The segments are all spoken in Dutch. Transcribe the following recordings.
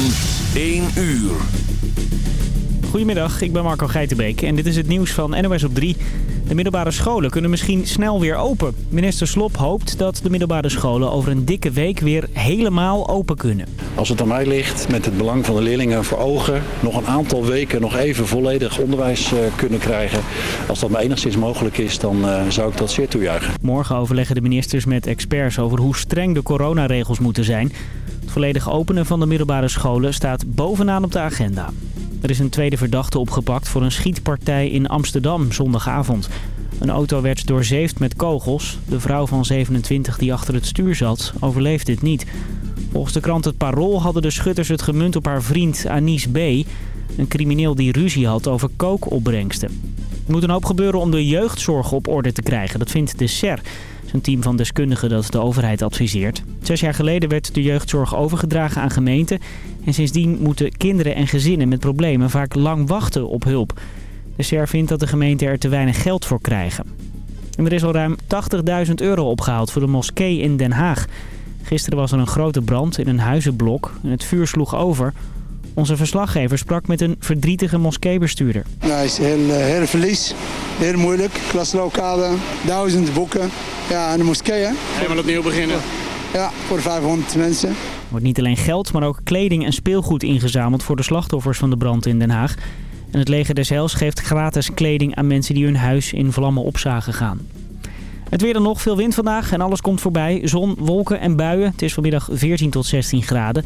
van 1 uur. Goedemiddag, ik ben Marco Geitenbeek en dit is het nieuws van NOS op 3. De middelbare scholen kunnen misschien snel weer open. Minister Slop hoopt dat de middelbare scholen over een dikke week weer helemaal open kunnen. Als het aan mij ligt, met het belang van de leerlingen voor ogen... nog een aantal weken nog even volledig onderwijs uh, kunnen krijgen... als dat maar enigszins mogelijk is, dan uh, zou ik dat zeer toejuichen. Morgen overleggen de ministers met experts over hoe streng de coronaregels moeten zijn. Het volledig openen van de middelbare scholen staat bovenaan op de agenda. Er is een tweede verdachte opgepakt voor een schietpartij in Amsterdam zondagavond. Een auto werd doorzeefd met kogels. De vrouw van 27 die achter het stuur zat overleefde het niet. Volgens de krant Het Parool hadden de schutters het gemunt op haar vriend Anis B. Een crimineel die ruzie had over kookopbrengsten. Er moet een hoop gebeuren om de jeugdzorg op orde te krijgen. Dat vindt de SER. Een team van deskundigen dat de overheid adviseert. Zes jaar geleden werd de jeugdzorg overgedragen aan gemeenten. En sindsdien moeten kinderen en gezinnen met problemen vaak lang wachten op hulp. De SER vindt dat de gemeenten er te weinig geld voor krijgen. En er is al ruim 80.000 euro opgehaald voor de moskee in Den Haag. Gisteren was er een grote brand in een huizenblok en het vuur sloeg over. Onze verslaggever sprak met een verdrietige moskeebestuurder. Nou, het is heel, heel verlies. Heel moeilijk. Klaslokalen, duizend boeken. Ja, en de moskee, hè? Helemaal opnieuw beginnen. Ja, voor 500 mensen. Er wordt niet alleen geld, maar ook kleding en speelgoed ingezameld voor de slachtoffers van de brand in Den Haag. En het leger des Heils geeft gratis kleding aan mensen die hun huis in vlammen op zagen gaan. Het weer dan nog, veel wind vandaag en alles komt voorbij. Zon, wolken en buien. Het is vanmiddag 14 tot 16 graden.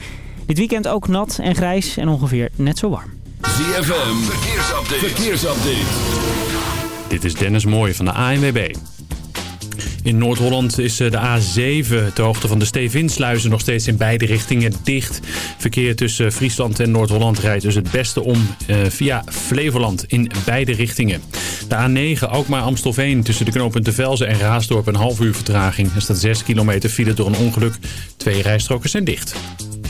Dit weekend ook nat en grijs en ongeveer net zo warm. ZFM, verkeersupdate. verkeersupdate. Dit is Dennis Mooij van de ANWB. In Noord-Holland is eh, de A7 ter hoogte van de Stevinsluizen nog steeds in beide richtingen dicht. Verkeer tussen Friesland en Noord-Holland rijdt dus het beste om eh, via Flevoland in beide richtingen. De A9 Alkmaar-Amstelveen tussen de knooppunten Velzen en Raasdorp een half uur vertraging. Er staat 6 kilometer file door een ongeluk. Twee rijstroken zijn dicht.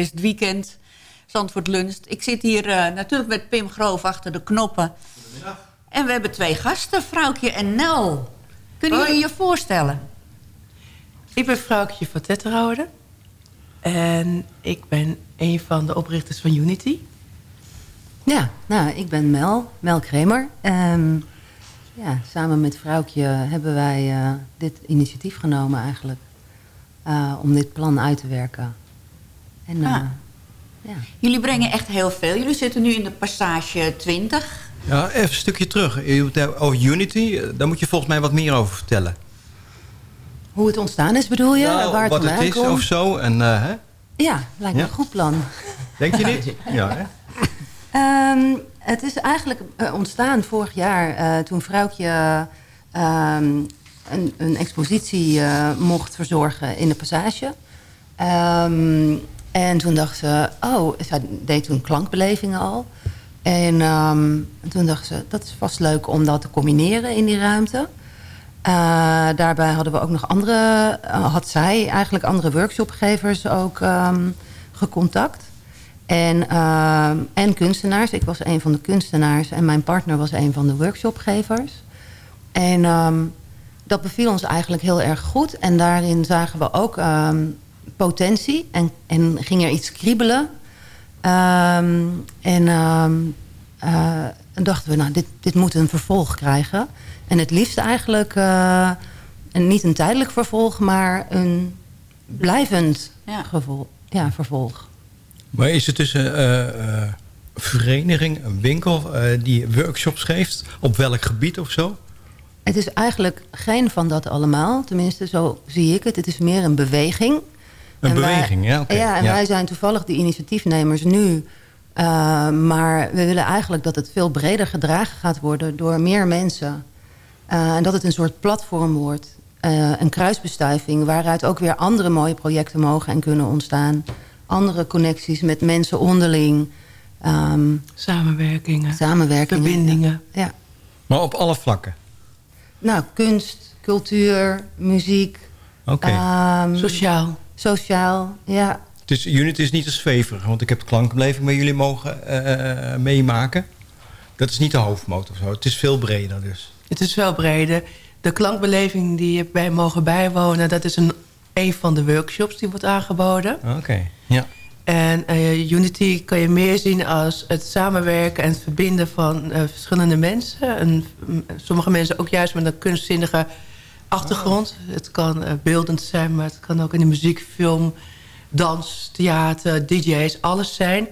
Is het weekend. Zandvoort luncht. Ik zit hier eh, natuurlijk met Pim Groof achter de knoppen. En we hebben twee gasten, Vrouwtje en Nel. Kunnen Hoi. jullie je voorstellen? Ik ben vrouwtje van Tetterhouden. En ik ben een van de oprichters van Unity. Ja, nou, ik ben Mel, Mel Kremer. Ehm, ja, samen met Vrouwtje hebben wij eh, dit initiatief genomen eigenlijk. eh, om dit plan uit te werken. En, Ah. ja. Jullie brengen echt heel veel. Jullie zitten nu in de passage 20. Ja, even een stukje terug. Over Unity. eh, Daar moet je volgens mij wat meer over vertellen. Hoe het ontstaan is bedoel je? Nou, Waar het wat het is komt? of zo. En, eh, hè? Ja, lijkt me Ja. een goed plan. Denk je niet? ja, hè? Ehm, het is eigenlijk ontstaan vorig jaar eh, toen Vrouwtje ehm, een, een expositie eh, mocht verzorgen in de Passage. Ehm, en toen dacht ze, oh, zij deed toen klankbelevingen al. En ehm, toen dacht ze, dat is vast leuk om dat te combineren in die ruimte. Eh, daarbij hadden we ook nog andere, eh, had zij eigenlijk andere workshopgevers ook ehm, gecontact. En, ehm, en kunstenaars. Ik was een van de kunstenaars en mijn partner was een van de workshopgevers. En dat beviel ons eigenlijk heel erg goed. En daarin zagen we ook potentie en, en ging er iets kriebelen. Ehm, en ehm, eh, en dachten we, nou, dit, dit moet een vervolg krijgen. En het liefst eigenlijk, eh, en niet een tijdelijk vervolg, maar een blijvend Ja. gevolg, ja, vervolg. Maar is het dus een eh, eh, vereniging, een winkel... die workshops geeft? Op welk gebied of zo? Het is eigenlijk geen van dat allemaal. Tenminste, zo zie ik het. Het is meer een beweging. Een En wij- beweging, ja, oké. Ja, en Ja. wij zijn toevallig de initiatiefnemers nu. Uh, maar we willen eigenlijk dat het veel breder gedragen gaat worden door meer mensen. Uh, en dat het een soort platform wordt. Uh, een kruisbestuiving waaruit ook weer andere mooie projecten mogen en kunnen ontstaan. Andere connecties met mensen onderling. Um, Samenwerkingen. Samenwerkingen. Verbindingen. Ja. Maar op alle vlakken? Nou, kunst, cultuur, muziek. Oké. ehm, Sociaal. Sociaal, ja. Het is, Unity is niet te zweverig, want ik heb de klankbeleving bij jullie mogen eh, meemaken. Dat is niet de hoofdmoot of zo. Het is veel breder dus. Het is wel breder. De klankbeleving die wij mogen bijwonen... dat is een, een van de workshops die wordt aangeboden. Oké, ja. En eh, Unity kan je meer zien als het samenwerken en het verbinden van eh, verschillende mensen. En, mm, sommige mensen ook juist met een kunstzinnige achtergrond. Het kan eh, beeldend zijn, maar het kan ook in de muziek, film, dans, theater, dj's, alles zijn.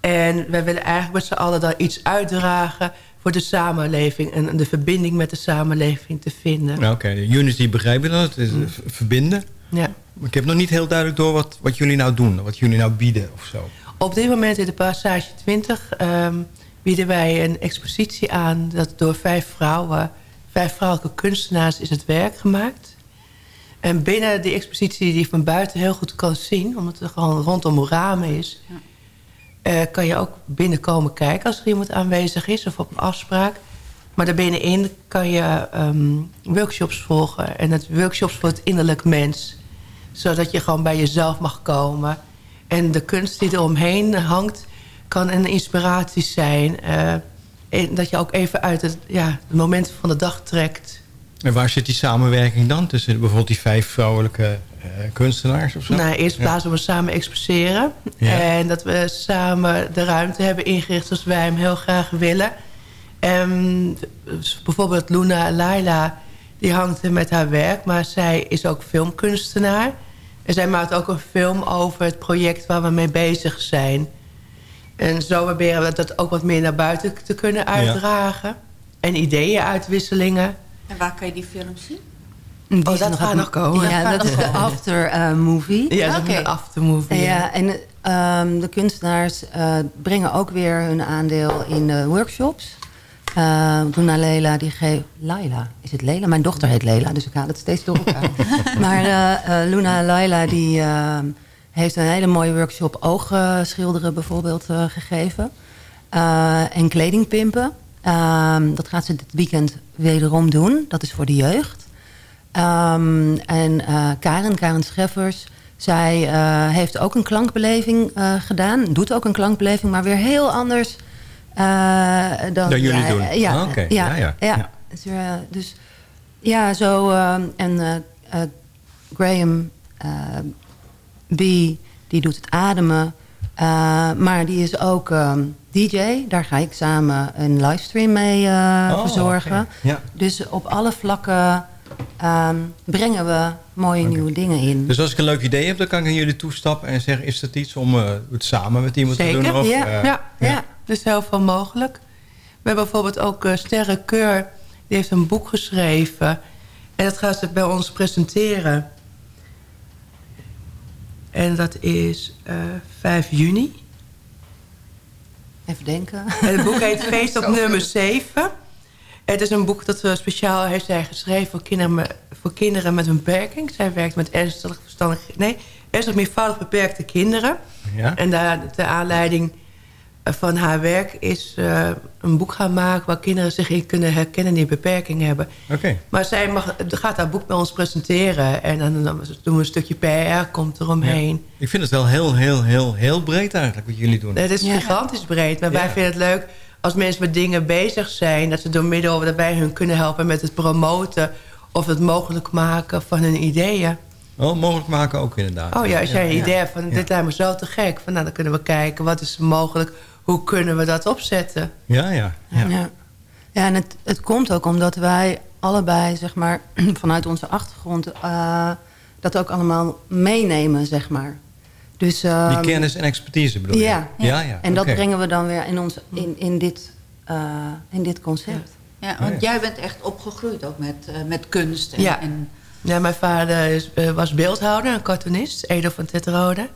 En wij willen eigenlijk met z'n allen daar iets uitdragen voor de samenleving... en de verbinding met de samenleving te vinden. Oké, Unity begrijp je dat? Het is Mm. v- verbinden. Ja. Maar ik heb nog niet heel duidelijk door wat, wat jullie nou doen. Wat jullie nou bieden of zo. Op dit moment in de Passage 20 ehm, bieden wij een expositie aan... dat door vijf vrouwen, vijf vrouwelijke kunstenaars is het werk gemaakt. En binnen die expositie die je van buiten heel goed kan zien... omdat het gewoon rondom ramen is... eh, kan je ook binnenkomen kijken als er iemand aanwezig is... of op een afspraak. Maar daarbinnenin kan je ehm, workshops volgen. En het workshops voor het innerlijk mens. Zodat je gewoon bij jezelf mag komen... En de kunst die eromheen hangt, kan een inspiratie zijn. eh, en dat je ook even uit het, ja, de momenten van de dag trekt. En waar zit die samenwerking dan? Tussen bijvoorbeeld die vijf vrouwelijke eh, kunstenaars of zo? Nou, eerst Ja. plaats we samen exposeren. Ja. En dat we samen de ruimte hebben ingericht zoals wij hem heel graag willen. En dus bijvoorbeeld Luna Laila, die hangt er met haar werk. Maar zij is ook filmkunstenaar. En zij maakt ook een film over het project waar we mee bezig zijn. En zo proberen we dat ook wat meer naar buiten te kunnen uitdragen. En ideeën uitwisselingen. En waar kan je die film zien? Die Oh, dat gaat nog komen. Ja, dat is de after eh, movie. Ja, dat is een aftermovie. Ja, en ehm, de kunstenaars eh, brengen ook weer hun aandeel in de workshops. Uh, Luna Leila, die geeft... Laila, is het Leila? Mijn dochter heet Leila, dus ik haal het steeds door elkaar. maar eh, eh, Luna Leila, die ehm, heeft een hele mooie workshop oogschilderen bijvoorbeeld eh, gegeven. Eh, en kledingpimpen. Ehm, dat gaat ze dit weekend wederom doen. Dat is voor de jeugd. Ehm, en eh, Karen, Karen Scheffers, zij eh, heeft ook een klankbeleving eh, gedaan. Doet ook een klankbeleving, maar weer heel anders eh, dan, Dan jullie ja, doen. eh, Ja, Ah, oké. ja, Ja, ja, ja. Dus, eh, dus ja, zo. eh, en eh, eh, Graham eh, B, die doet het ademen. Eh, maar die is ook ehm, DJ. Daar ga ik samen een livestream mee eh, Oh, verzorgen. Ja. Dus op alle vlakken ehm, brengen we mooie nieuwe dingen in. Dus als ik een leuk idee heb, dan kan ik naar jullie toestappen en zeggen... is dat iets om eh, het samen met iemand Zeker, te doen? Of, ja, eh, ja, ja. Dus heel veel mogelijk. We hebben bijvoorbeeld ook uh, Sterre Keur. Die heeft een boek geschreven. En dat gaat ze bij ons presenteren. En dat is uh, 5 juni. Even denken. En het boek heet Feest op nummer 7. Het is een boek dat we speciaal heeft zij geschreven voor kinderen, met, voor kinderen met een beperking. Zij werkt met ernstig verstandig... Nee, ernstig meervoudig beperkte kinderen. Ja. En daar, de aanleiding van haar werk is uh, een boek gaan maken... waar kinderen zich in kunnen herkennen die beperking hebben. Okay. Maar zij mag, gaat haar boek bij ons presenteren. En dan, dan doen we een stukje PR, komt eromheen. Ja. Ik vind het wel heel, heel, heel, heel breed eigenlijk wat jullie doen. Het is ja. gigantisch breed. Maar ja. wij vinden het leuk als mensen met dingen bezig zijn... dat ze door middel dat wij hun kunnen helpen met het promoten... of het mogelijk maken van hun ideeën. Oh, mogelijk maken ook inderdaad. Oh ja, als jij een idee hebt van dit lijkt me zo te gek... Van, nou, dan kunnen we kijken wat is mogelijk... hoe kunnen we dat opzetten. Ja, ja. Ja, ja. ja en het, het komt ook omdat wij allebei, zeg maar... vanuit onze achtergrond uh, dat ook allemaal meenemen, zeg maar. Dus, uh, Die kennis en expertise bedoel je? Ja, ja. ja en dat okay. brengen we dan weer in, ons, in, in, dit, uh, in dit concept. Ja, want jij bent echt opgegroeid ook met, uh, met kunst. En, ja. En... ja, mijn vader is, uh, was beeldhouder, een cartoonist, Edo van Tetterode.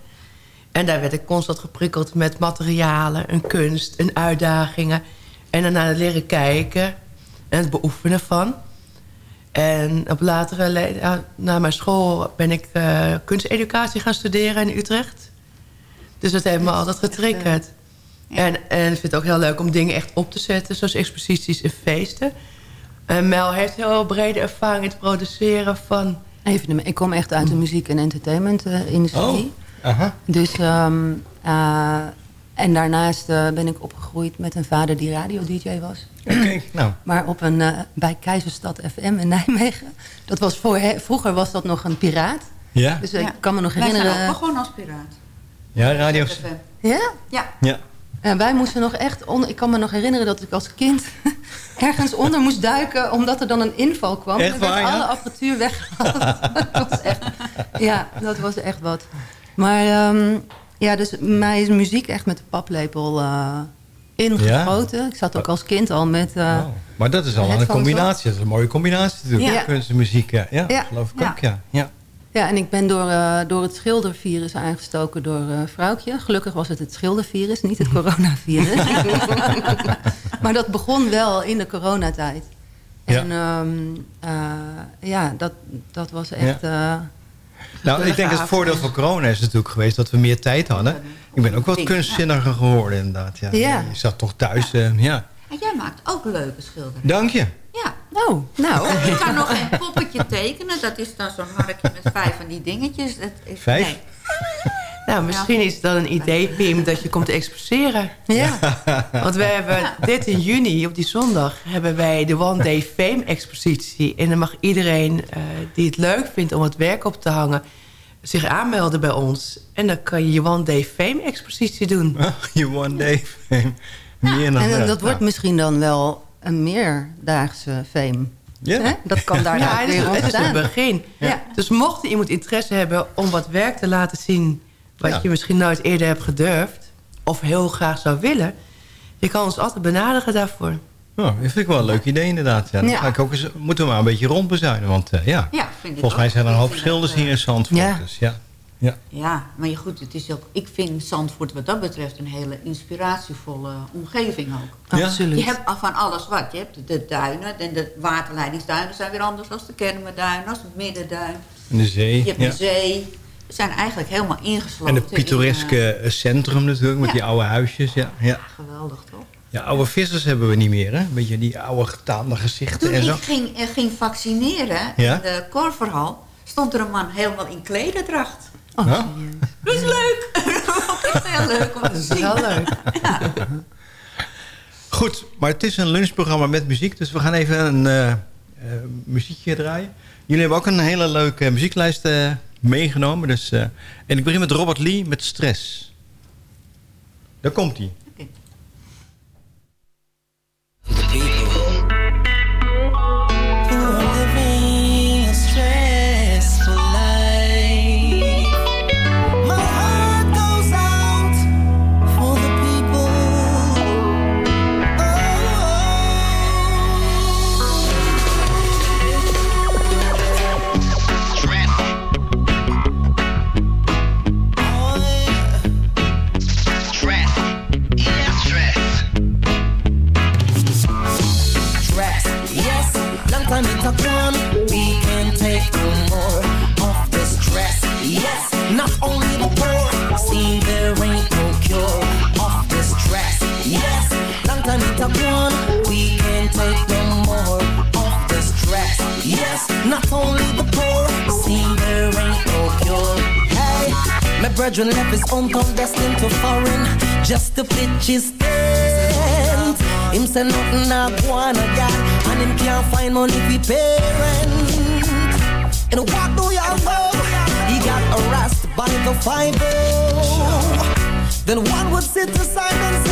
En daar werd ik constant geprikkeld met materialen, een kunst, en uitdagingen. En daarna het leren kijken en het beoefenen van. En op latere na mijn school ben ik uh, kunsteducatie gaan studeren in Utrecht. Dus dat heeft me altijd getriggerd. Ja. En, en ik vind het ook heel leuk om dingen echt op te zetten, zoals exposities en feesten. En Mel heeft heel brede ervaring in het produceren van... Even, ik kom echt uit de muziek- en entertainment-industrie. Oh, aha. Dus, um, uh, en daarnaast uh, ben ik opgegroeid met een vader die radio-dj was. Oké, okay, nou. Maar op een, uh, bij Keizerstad FM in Nijmegen. Dat was voor, vroeger was dat nog een piraat. Ja. Dus ik kan me nog herinneren... Wij zijn ook gewoon als piraat. Ja, radio... Ja? Ja. ja. En wij moesten nog echt... On, ik kan me nog herinneren dat ik als kind ergens onder moest duiken... omdat er dan een inval kwam. Echt waar, werd ja? alle apparatuur weggehaald. dat was echt, ja, dat was echt wat. Maar um, ja, dus mij is muziek echt met de paplepel uh, ingegoten. Ja? Ik zat ook als kind al met... Uh, oh. Maar dat is al een combinatie. Dat is een mooie combinatie natuurlijk. Ja. Kunst en muziek, ja. Ja, ja. geloof ik ja. ook, ja. ja. Ja, en ik ben door, uh, door het schildervirus aangestoken door uh, vrouwtje. Gelukkig was het het schildervirus, niet het coronavirus. maar dat begon wel in de coronatijd. En ja, um, uh, ja dat, dat was echt... Ja. Nou, ik denk dat het voordeel van corona is natuurlijk geweest dat we meer tijd hadden. Ik ben ook wat kunstzinniger geworden inderdaad. Ja. ja. Je zat toch thuis, ja. En jij maakt ook leuke schilderingen. Dank je. Ja. Oh, nou. Ik kan nog een poppetje tekenen. Dat is dan zo'n harkje met vijf van die dingetjes. Dat is, vijf? Nee. Nou, misschien is het dan een idee, Pim, dat je komt exposeren. Ja. Want we hebben ja. 13 juni, op die zondag, hebben wij de One Day Fame expositie. En dan mag iedereen uh, die het leuk vindt om het werk op te hangen... zich aanmelden bij ons. En dan kan je je One Day Fame expositie doen. Oh, je One Day Fame. Meer ja. En dat wordt misschien dan wel een meerdaagse fame. Ja. Hè? Dat kan daar ja, het is, het is een ontstaan. begin. Ja. Dus mocht iemand interesse hebben om wat werk te laten zien... wat Ja. je misschien nooit eerder hebt gedurfd... of heel graag zou willen... je kan ons altijd benaderen daarvoor. Nou, dat vind ik wel een leuk idee inderdaad. Ja, dan Ja. ga ik ook eens, moeten we maar een beetje rondbezuinen. Want eh, ja, Ja, vind ik volgens mij zijn er een hoop schilders hier in Zandvoort. Ja. Dus ja. Ja. Ja, maar je goed, het is ook, ik vind Zandvoort wat dat betreft een hele inspiratievolle omgeving ook. Ja. Absoluut. Je hebt van alles wat. Je hebt de duinen en de waterleidingsduinen zijn weer anders dan de Kermenduin, als het Middenduin. En de zee. Je hebt ja. de zee. We zijn eigenlijk helemaal ingesloten. En het pittoreske eh, centrum natuurlijk, met Ja. die oude huisjes. Ja. Ja. eh, geweldig toch? ja, oude vissers hebben we niet meer, hè? Beetje die oude getaande gezichten Toen en zo. ik ging, eh, ging vaccineren Ja? in de Korverhal, stond er een man helemaal in klederdracht. Ja? Dat is leuk. Dat is heel leuk om te zien. Heel leuk. Goed, maar het is een lunchprogramma met muziek, dus we gaan even een eh, eh, muziekje draaien. Jullie hebben ook een hele leuke muzieklijst eh, meegenomen. Dus, eh, en ik begin met Robert Lee met Stress. Daar komt hij. Living not only the poor, see there ain't no cure. Hey, my brethren left his hometown destined to foreign, just to pitch his tent. Him say nothing not one a God, and him can't find money for parent. And what do y'all know? He got harassed by the five Then one would sit aside and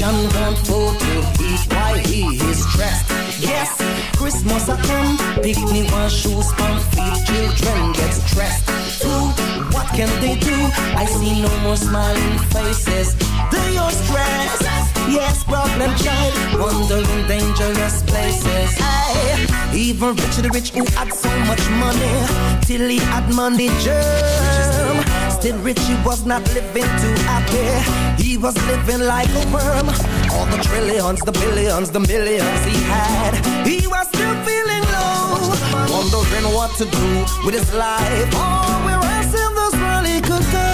John don't fool to eat why he is stressed. Yes, Christmas a come. Pick me one shoes from feet. Children get stressed. Too, what can they do? I see no more smiling faces. They are stressed. Yes, problem child, wandering dangerous places. Aye, even rich the rich who had so much money till he had money germ. Still rich, he was not living too happy. He was living like a worm. All the trillions, the billions, the millions he had, he was still feeling low, wondering what to do with his life. Oh, where else in this world he could go?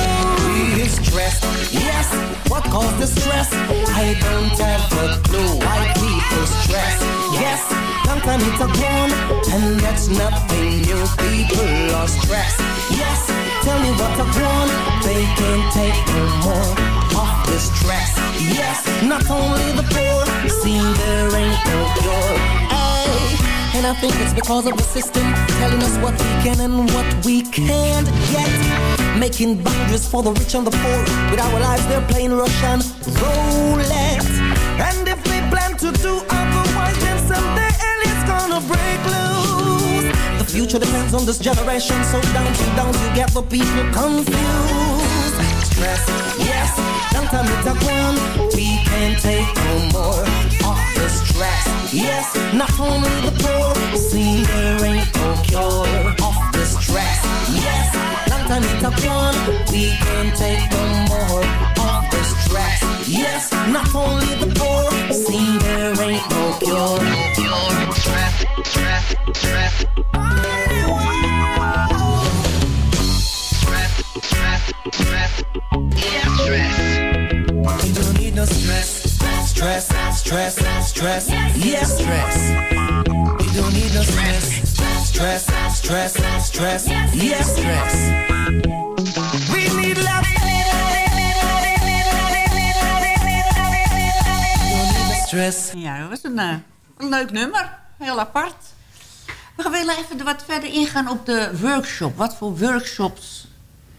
He is stressed, yes. What caused the stress? I don't have a clue why people stress. Yes, long time it's a gone, and that's nothing new. People are stressed. Yes, tell me what I've gone. They can't take no more of the stress. Yes, not only the poor, see there ain't no. Ay, and I think it's because of the system telling us what we can and what we can't get. Making boundaries for the rich and the poor. With our lives, they're playing Russian roulette. Future depends on this generation, so don't you, don't you get the people confused. Stress, yes, long time it's a one. We can't take no more of the stress. Yes, not only the poor, see there ain't no cure of the stress. Yes, long time it's a one. We can't take no more of the stress. Yes, not only the poor, see there ain't no cure. Cure, Ja, dat was een, eh, een leuk nummer. Heel apart. We gaan willen even wat verder ingaan op de workshop. Wat voor workshops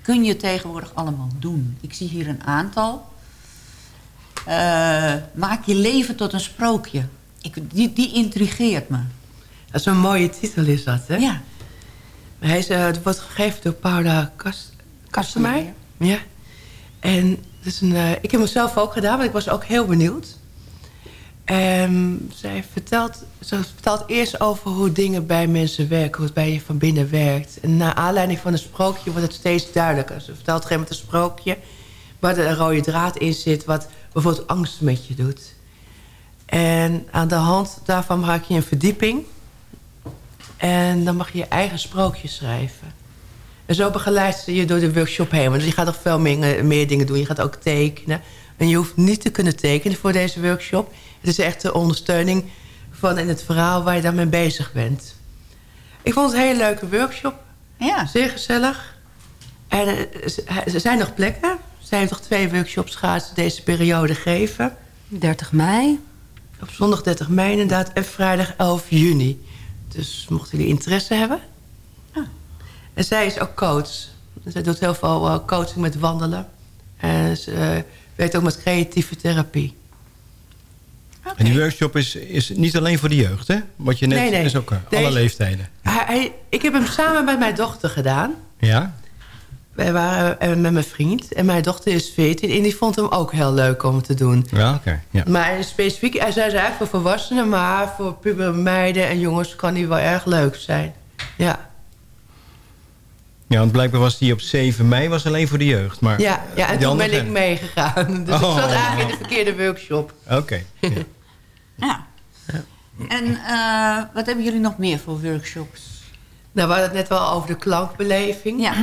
kun je tegenwoordig allemaal doen? Ik zie hier een aantal. eh, maak je leven tot een sprookje. Ik, die, die intrigeert me. Dat is een mooie titel is dat, hè? Ja. Hij is, eh, het wordt gegeven door Paula Kast Kastemeij. Ja. En is een, eh, ik heb het zelf ook gedaan, want ik was ook heel benieuwd. En zij vertelt, ze vertelt eerst over hoe dingen bij mensen werken. Hoe het bij je van binnen werkt. En na aanleiding van een sprookje wordt het steeds duidelijker. Ze vertelt op een gegeven moment een sprookje... waar een rode draad in zit... wat bijvoorbeeld angst met je doet. En aan de hand daarvan maak je een verdieping... En dan mag je je eigen sprookje schrijven. En zo begeleidt ze je door de workshop heen. Want je gaat nog veel meer, meer dingen doen. Je gaat ook tekenen. En je hoeft niet te kunnen tekenen voor deze workshop. Het is echt de ondersteuning van in het verhaal waar je dan mee bezig bent. Ik vond het een hele leuke workshop. Ja. Zeer gezellig. En eh, er zijn nog plekken. Zij heeft nog twee workshops gehad deze periode geven. 30 mei. Op zondag 30 mei inderdaad. En vrijdag 11 juni. Dus mochten jullie interesse hebben. En zij is ook coach. Zij doet heel veel eh, coaching met wandelen. En ze eh, werkt ook met creatieve therapie. En die workshop is, is niet alleen voor de jeugd, hè? Wat je net Nee, nee. is ook eh, alle leeftijden. Hij, hij- ik heb hem samen met mijn dochter gedaan. Ja? Wij waren eh, met mijn vriend. En mijn dochter is 14. En die vond hem ook heel leuk om te doen. Ja, oké. Ja. Maar specifiek, hij zei ze eigenlijk voor volwassenen... maar voor pubere meiden en jongens kan hij wel erg leuk zijn. Ja, ja, want blijkbaar was die op 7 mei was alleen voor de jeugd. Maar ja, ja en die toen ben ik meegegaan. Dus Oh. ik zat eigenlijk in de verkeerde workshop. Oké. ja. Ja. En eh, wat hebben jullie nog meer voor workshops? Nou, we hadden het net wel over de klankbeleving. Ja.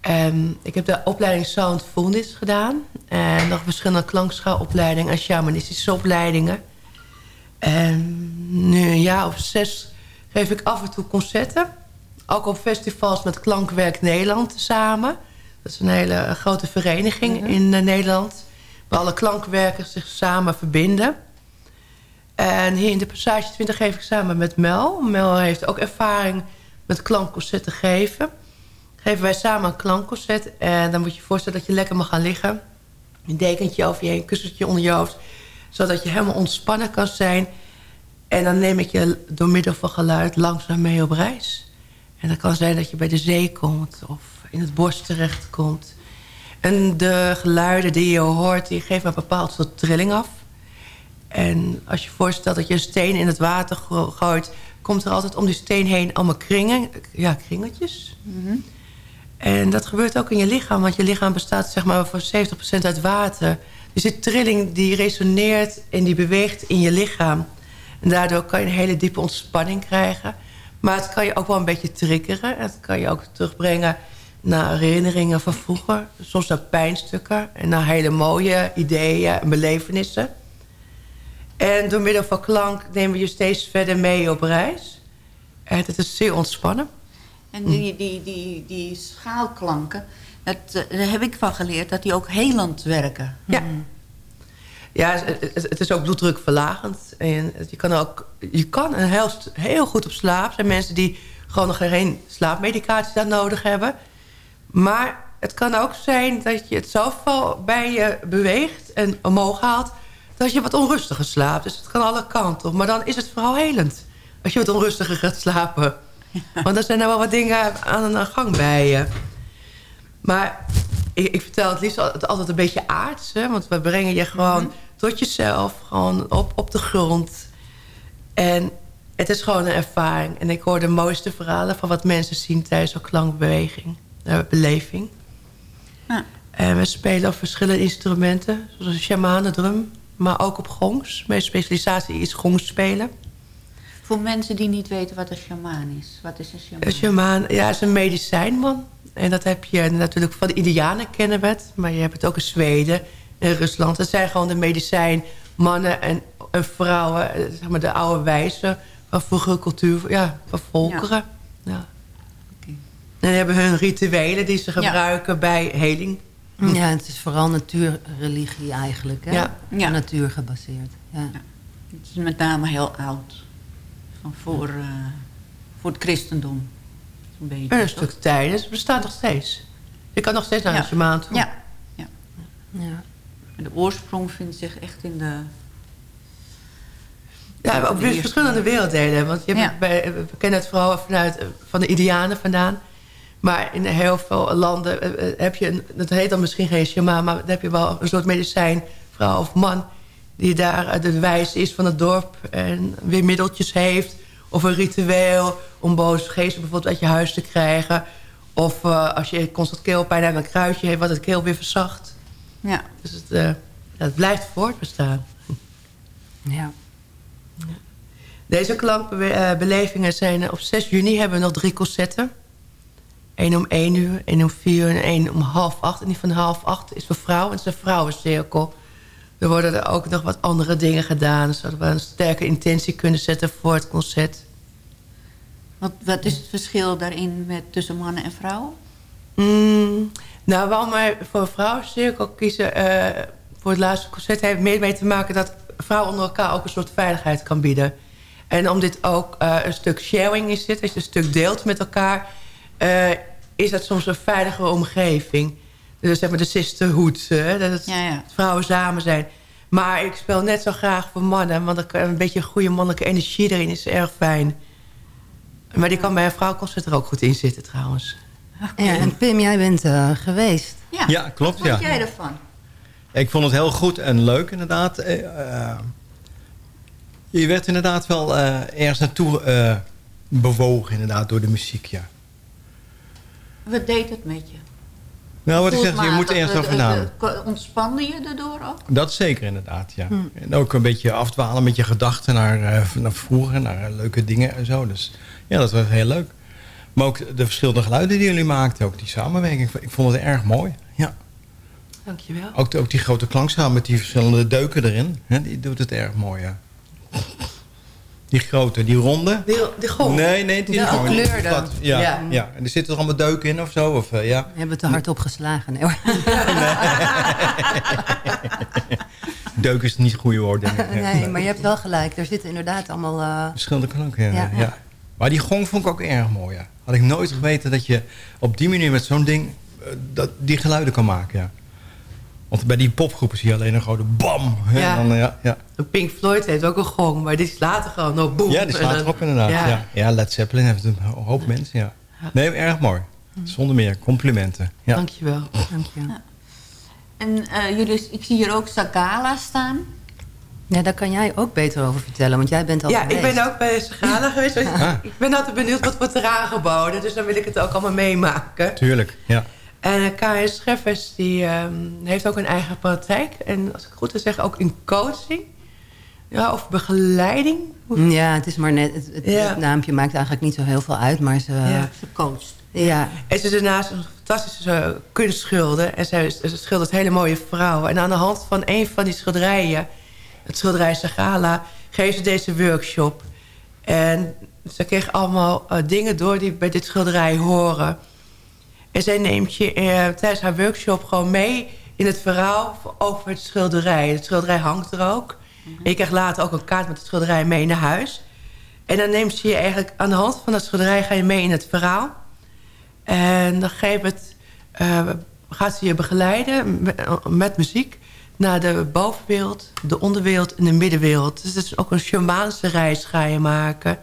Ehm, ik heb de opleiding Soundfulness gedaan. En nog verschillende klankschaalopleidingen en shamanistische opleidingen. En nu een jaar of zes geef ik af en toe concerten. Ook op festivals met Klankwerk Nederland samen. Dat is een hele grote vereniging in eh, Nederland. Waar alle klankwerkers zich samen verbinden. En hier in de Passage 20 geef ik samen met Mel. Mel heeft ook ervaring met klankconcerten geven. Geven wij samen een klankconcert. En dan moet je je voorstellen dat je lekker mag gaan liggen. Een dekentje over je heen, een kussentje onder je hoofd. Zodat je helemaal ontspannen kan zijn. En dan neem ik je door middel van geluid langzaam mee op reis. En dat kan zijn dat je bij de zee komt of in het bos terechtkomt. En de geluiden die je hoort, die geven een bepaald soort trilling af. En als je voorstelt dat je een steen in het water gooit... komt er altijd om die steen heen allemaal kringen, ja, kringetjes. En dat gebeurt ook in je lichaam, want je lichaam bestaat zeg maar voor 70% uit water. Dus die trilling die resoneert en die beweegt in je lichaam. En daardoor kan je een hele diepe ontspanning krijgen. Maar het kan je ook wel een beetje triggeren. Het kan je ook terugbrengen naar herinneringen van vroeger. Soms naar pijnstukken en naar hele mooie ideeën en belevenissen. En door middel van klank nemen we je steeds verder mee op reis. En het is zeer ontspannen. En die, die, die, die schaalklanken, dat, eh, daar heb ik van geleerd dat die ook helend werken. Ja. Ja, het, is ook bloeddrukverlagend. En je kan ook je kan er heel, heel goed op slaap. Er zijn mensen die gewoon nog geen slaapmedicatie daar nodig hebben. Maar het kan ook zijn dat je het zoveel bij je beweegt en omhoog haalt... dat je wat onrustiger slaapt. Dus het kan alle kanten op. Maar dan is het vooral helend. Als je wat onrustiger gaat slapen. Want er zijn er wel wat dingen aan de gang bij je. Maar ik, ik vertel het liefst altijd, altijd een beetje aards. Hè? Want we brengen je gewoon tot jezelf. Gewoon op, op de grond. En het is gewoon een ervaring. En ik hoor de mooiste verhalen van wat mensen zien tijdens een klankbeweging. eh, beleving. Ja. En we spelen op verschillende instrumenten. Zoals een shamanendrum. Maar ook op gongs. Mijn specialisatie is gongs spelen. Voor mensen die niet weten wat een shamaan is. Wat is een shamaan? Een shamaan ja, is een medicijnman. En dat heb je natuurlijk van de Indianen kennen we het. Maar je hebt het ook in Zweden en Rusland. Dat zijn gewoon de medicijnmannen en, en vrouwen. eh, Zeg maar de oude wijzen van vroegere cultuur. Ja, van volkeren. Ja. En die hebben hun rituelen die ze gebruiken bij heling. Ja, het is vooral natuurreligie eigenlijk. Hè? Ja. Ja. Natuur gebaseerd. Ja. Het is met name heel oud. Van voor, eh, voor het christendom. Zo'n beetje. En een stuk tijd. Dus het bestaat nog steeds. Je kan nog steeds naar Ja. een shamaan toe. Ja. ja. Ja. En de oorsprong vindt zich echt in de... Ja, op de verschillende werelddelen. Want je hebt bij, we kennen het vooral vanuit, eh, van de Indianen vandaan. Maar in heel veel landen eh, eh, heb je, een, dat heet dan misschien geen shaman... maar dan heb je wel een soort medicijn, vrouw of man... die daar eh, de wijs is van het dorp en weer middeltjes heeft... of een ritueel om boze geesten bijvoorbeeld uit je huis te krijgen... of als je constant keelpijn hebt, een kruidje heeft... wat het keel weer verzacht. Ja. Dus het, blijft voortbestaan. Ja. Deze klankbelevingen zijn op 6 juni hebben we nog drie concerten. Eén om 1 uur, één om 4 uur en één om half 8. En die van half 8 is voor vrouwen. Het is een vrouwencirkel. Er worden er ook nog wat andere dingen gedaan... zodat we een sterke intentie kunnen zetten voor het concert. Wat, wat is het verschil daarin met tussen mannen en vrouwen? Mm, nou, waarom wij voor een vrouwencirkel kiezen... eh, voor het laatste concert heeft meer mee te maken... dat vrouwen onder elkaar ook een soort veiligheid kan bieden. En om dit ook eh, een stuk sharing is dit, als je een stuk deelt met elkaar... eh, is dat soms een veiligere omgeving. Dus zeg maar de sisterhood, hè, dat het vrouwen samen zijn. Maar ik speel net zo graag voor mannen... want er- een beetje goede mannelijke energie erin is erg fijn. Maar die kan bij een vrouwenconcert er ook goed in zitten trouwens. Ja, en Pim, jij bent eh, geweest. Ja, Ja, klopt, Wat vond jij ervan? Ik vond het heel goed en leuk inderdaad. Eh, eh, je werd inderdaad wel eh, ergens naartoe eh, bewogen inderdaad door de muziek, ja. Wat deed het met je? Nou, wat ik zeg, je moet eerst over na. eh, Ontspande je erdoor ook? Dat zeker inderdaad, ja. Hm. En ook een beetje afdwalen met je gedachten naar, eh, naar vroeger, naar eh, leuke dingen en zo. Dus ja, dat was heel leuk. Maar ook de verschillende geluiden die jullie maakten, ook die samenwerking. Ik vond het erg mooi, ja. Dankjewel. Ook, ook die grote klankzaal met die verschillende deuken erin. Hè, die doet het erg mooi, ja. Die grote, die ronde. Die, die gong? Nee, nee, die gekleurde. plat. Ja, Ja. ja. En er zitten er allemaal deuken in of zo? Of, eh, ja. We hebben te hard opgeslagen. Nee, hoor. Deuk is niet het goede woord, denk ik. nee, maar je hebt wel gelijk. Er zitten inderdaad allemaal... eh, Verschillende klanken, ja, Ja. ja. Maar die gong vond ik ook erg mooi, ja. Had ik nooit geweten dat je op die manier met zo'n ding... eh, dat, die geluiden kan maken, ja. Want bij die popgroepen zie je alleen een grote bam. hè, Ja. en Dan, ja, ja. Pink Floyd heeft ook een gong, maar die slaat er gewoon nog boem. ja, die slaat erop inderdaad. Ja. Ja. Ja. Led Zeppelin heeft een ho- hoop mensen, ja. Nee, erg mooi. Zonder meer, complimenten. Ja. Dankjewel. Dankjewel. En eh, jullie, ik zie hier ook Sagala staan. Ja, daar kan jij ook beter over vertellen, want jij bent al Ja, ik ben ook bij de Sagala geweest. Ah. Ik ben altijd benieuwd wat wordt er aangeboden. Dus dan wil ik het ook allemaal meemaken. Tuurlijk, ja. En eh, KS Scheffers die, ehm, heeft ook een eigen praktijk. En als ik goed wil zeggen, ook in coaching. Ja, of begeleiding. Ja, het is maar net... Het, het, Ja. het naampje maakt eigenlijk niet zo heel veel uit, maar ze... Ja. Ze coacht. Ja. En ze is daarnaast een fantastische eh, kunstschilder. En zij, ze schildert hele mooie vrouwen. En aan de hand van een van die schilderijen... het schilderij Sagala... geeft ze deze workshop. En ze kreeg allemaal eh, dingen door die bij dit schilderij horen. En zij neemt je eh, tijdens haar workshop gewoon mee... in het verhaal over het schilderij. Het schilderij hangt er ook. En je krijgt later ook een kaart met het schilderij mee naar huis. En dan neemt ze je eigenlijk aan de hand van dat schilderij... ga je mee in het verhaal... En dan geeft het, eh, gaat ze je begeleiden met, met muziek... naar de bovenwereld, de onderwereld en de middenwereld. Dus het is ook een shamaanse reis ga je maken.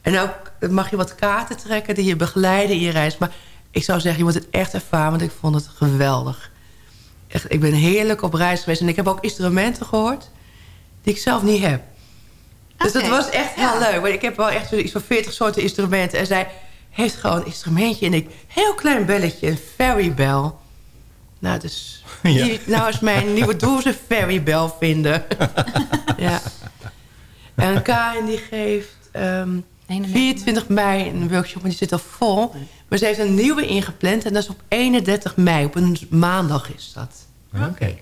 En ook mag je wat kaarten trekken die je begeleiden in je reis. Maar ik zou zeggen, je moet het echt ervaren, want ik vond het geweldig. Echt, ik ben heerlijk op reis geweest. En ik heb ook instrumenten gehoord die ik zelf niet heb. Dus dat was echt heel leuk. Want ik heb wel echt zoiets van 40 soorten instrumenten. En zij heeft gewoon een instrumentje. En ik, heel klein belletje, een fairy bell. Nou, dus... Ja. Die, nou is mijn nieuwe doel is een fairy bell vinden. ja. En Karin die geeft ehm, 24 mei een workshop. En die zit al vol. Maar ze heeft een nieuwe ingepland. En dat is op 31 mei. Op een maandag is dat. Oké.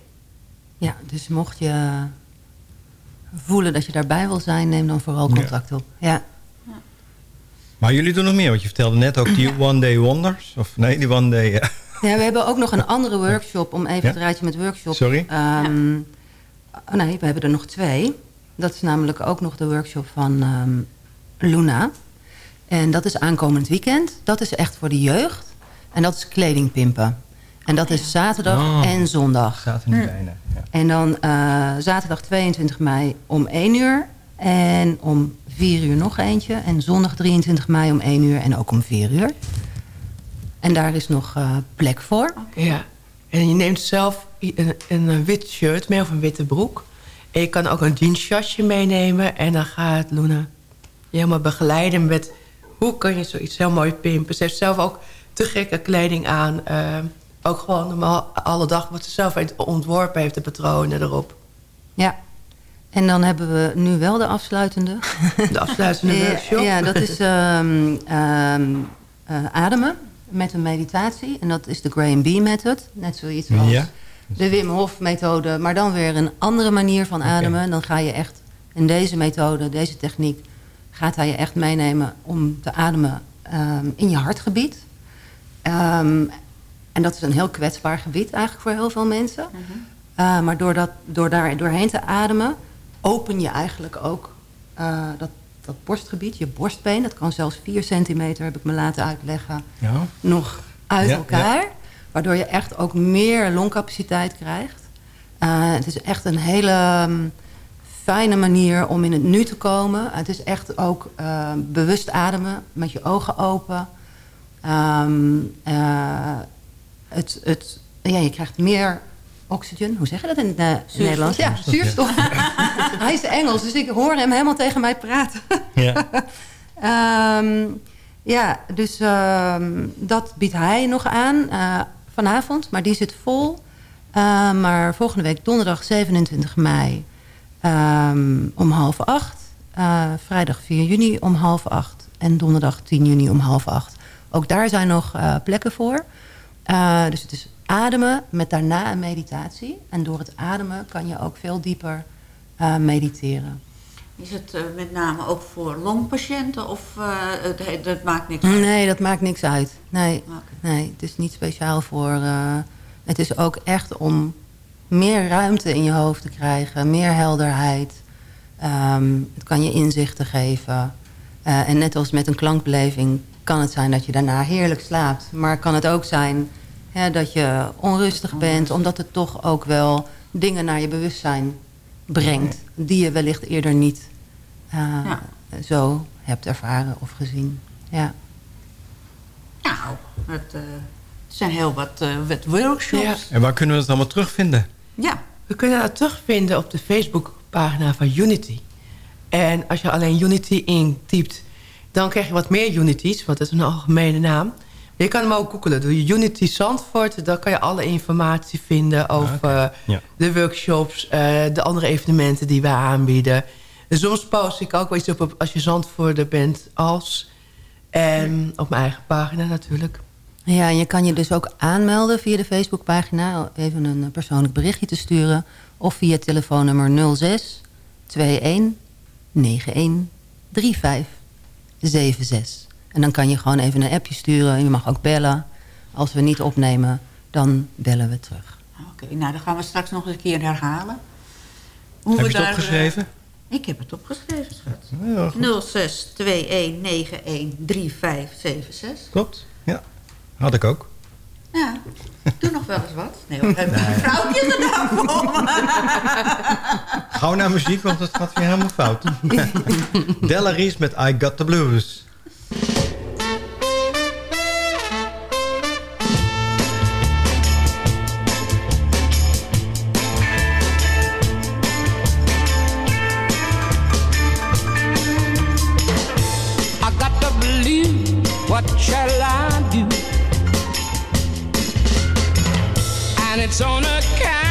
Ja, dus mocht je voelen dat je daarbij wil zijn... neem dan vooral contact op. Ja. Maar jullie doen nog meer, want je vertelde net ook die One Day Wonders. Of nee, die One Day... ja. Ja, we hebben ook nog een andere workshop, om even Ja? het rijtje met workshop. Sorry? Ehm, oh nee, we hebben er nog twee. Dat is namelijk ook nog de workshop van ehm, Luna. En dat is aankomend weekend. Dat is echt voor de jeugd. En dat is kledingpimpen. En dat is zaterdag Oh. en zondag. Er niet bijna. Ja. En dan eh, zaterdag 22 mei om 1 uur. En om 4 uur nog eentje. En zondag 23 mei om 1 uur en ook om 4 uur. En daar is nog eh, plek voor. Ja, en je neemt zelf een, een wit shirt mee of een witte broek. En je kan ook een jeansjasje meenemen. En dan gaat Luna je helemaal begeleiden met... hoe kan je zoiets heel mooi pimpen. Ze heeft zelf ook te gekke kleding aan. eh, ook gewoon normaal alle dag wat ze zelf heeft ontworpen heeft. De patronen erop. Ja. En dan hebben we nu wel de afsluitende. De afsluitende workshop. Ja, dat is ehm, ehm, eh, ademen met een meditatie. En dat is de Graham B method. Net zoiets als Ja. de Wim Hof methode. Maar dan weer een andere manier van ademen. Dan ga je echt in deze methode, deze techniek... gaat hij je echt meenemen om te ademen ehm, in je hartgebied. Ehm, en dat is een heel kwetsbaar gebied eigenlijk voor heel veel mensen. Uh, maar door, dat, door daar doorheen te ademen, open je eigenlijk ook uh, dat, dat borstgebied, je borstbeen. Dat kan zelfs 4 centimeter, heb ik me laten uitleggen, Ja. nog uit Ja, elkaar. ja. Waardoor je echt ook meer longcapaciteit krijgt. Uh, het is echt een hele um, fijne manier om in het nu te komen. Het is echt ook uh, bewust ademen met je ogen open. Um, het, het, ja, je krijgt meer oxygen. Hoe zeg je dat in het uh, Nederlands? Ja, zuurstof. Hij is Engels, dus ik hoor hem helemaal tegen mij praten. Ja, um, ja dus um, dat biedt hij nog aan uh, vanavond. Maar die zit vol. Uh, maar volgende week donderdag 27 mei um, om half acht. Uh, vrijdag 4 juni om half acht. En donderdag 10 juni om half acht. Ook daar zijn nog uh, plekken voor. Uh, dus het is ademen met daarna een meditatie. En door het ademen kan je ook veel dieper mediteren. Is het met name ook voor longpatiënten of het, dat maakt niks uit? Nee, dat maakt niks uit. Nee, okay. nee het is niet speciaal voor... Het is ook echt om meer ruimte in je hoofd te krijgen. Meer helderheid. Um, het kan je inzichten geven. Uh, en net als met een klankbeleving kan het zijn dat je daarna heerlijk slaapt. Maar kan het ook zijn ja, dat je onrustig bent... omdat het toch ook wel dingen naar je bewustzijn brengt... die je wellicht eerder niet uh, ja. zo hebt ervaren of gezien. Ja. Nou, het, uh, het zijn heel wat, uh, wat workshops. Ja. En waar kunnen we dat allemaal terugvinden? Ja. We kunnen dat terugvinden op de Facebookpagina van Unity. En als je alleen Unity intypt... dan krijg je wat meer Unities, want dat is een algemene naam... Je kan hem ook googelen. Doe je Unity Zandvoort. Dan kan je alle informatie vinden over ah, okay. ja. de workshops. Uh, de andere evenementen die wij aanbieden. En soms post ik ook wel iets op als je Zandvoorter bent als. En op mijn eigen pagina natuurlijk. Ja, en je kan je dus ook aanmelden via de Facebookpagina. Even een persoonlijk berichtje te sturen. Of via telefoonnummer 06 21 91 35 76. En dan kan je gewoon even een appje sturen. Je mag ook bellen. Als we niet opnemen, dan bellen we terug. Oké, okay, nou dan gaan we straks nog eens een keer herhalen. Hoe heb je het opgeschreven? Uh, ik heb het opgeschreven, schat. Ja, 06 21 91 3576. Klopt. Had ik ook. Ja, doe nog wel eens wat. Nee, wat heb je een vrouwtje gedaan voor me? Gauw naar muziek, want het gaat weer helemaal fout. Della Reese met I Got The Blues. what shall I it's on account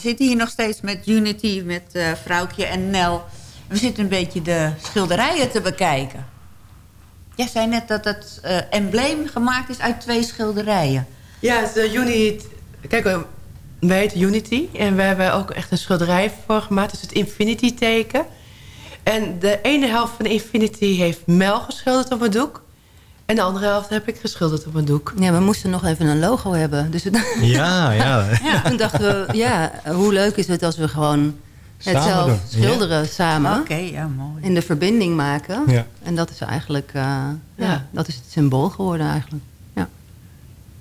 zitten hier nog steeds met Unity, met eh Vrouwtje en Nel. We zitten een beetje de schilderijen te bekijken. Jij zei net dat het eh, embleem gemaakt is uit twee schilderijen. Ja, het de Unity. Kijk, eh, wij heten Unity. En we hebben ook echt een schilderij voor gemaakt. Dat is het Infinity teken. En de ene helft van de Infinity heeft Mel geschilderd op mijn doek. En de andere helft heb ik geschilderd op mijn doek. Ja, we moesten nog even een logo hebben. Dus het- Ja, ja. Toen dachten we, ja, hoe leuk is het als we gewoon het Samen zelf doen, schilderen samen. Oké, ja, mooi. En de verbinding maken. Ja. En dat is eigenlijk, eh, ja. Ja. dat is het symbool geworden eigenlijk. Ja.